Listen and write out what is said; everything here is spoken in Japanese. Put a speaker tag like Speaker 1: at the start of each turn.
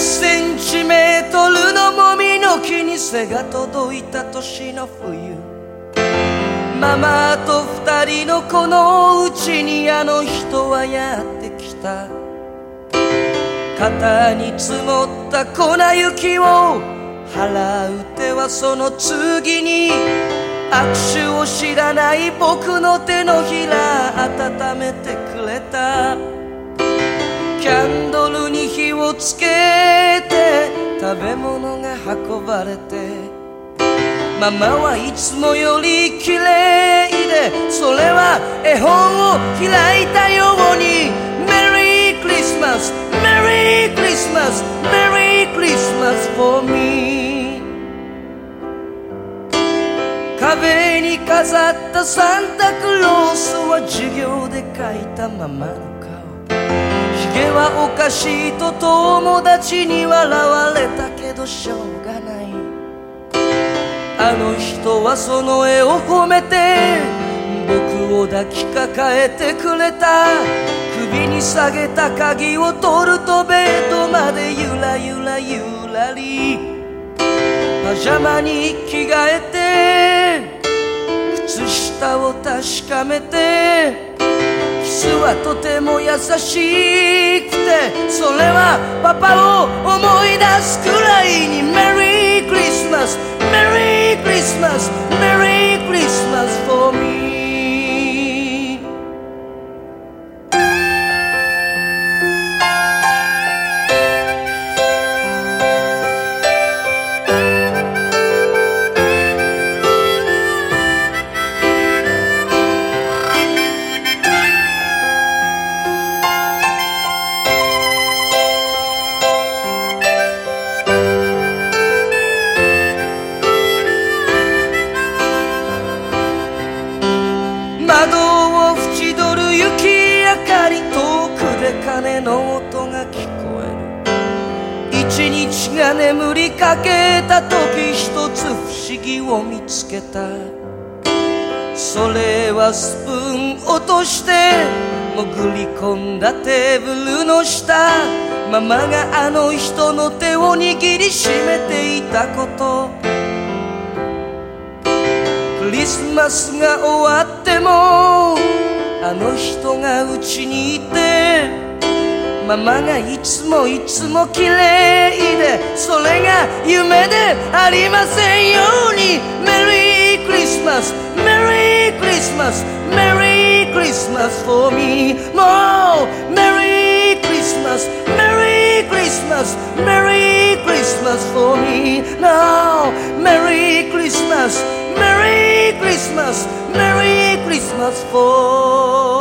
Speaker 1: センチメートルのもみの木に背が届いた年の冬。ママと二人のこのうちにあの人はやってきた。肩に積もった粉雪を払う手はその次に握手を知らない僕の手のひら温めてくれた。キャンドルに火をつけ食べ物が運ばれてママはいつもより綺麗でそれは絵本を開いたようにメリークリスマスメリークリスマスメリークリスマス for me. 壁に飾ったサンタクロースは授業で描いたまま。げはおかしいと友達に笑われたけどしょうがない。あの人はその絵を褒めて僕を抱きかかえてくれた。首に下げた鍵を取るとベッドまでゆらゆらゆらり。パジャマに着替えて靴下を確かめてスはとても優しくてそれはパパを思い出すくらいにメリークリスマス。メリーが眠りかけた時一つ不思議を見つけた。それはスプーン落として潜り込んだテーブルの下。ママがあの人の手を握りしめていたこと。クリスマスが終わってもあの人がうちにいて。ママがいつもいつも綺麗でそれが夢でありませんようにメリークリスマスメリークリスマスメリークリスマス for me もうメリークリスマスメリークリスマスメリークリスマス for me now メリークリスマス Merry Christmas, Merry Christmas for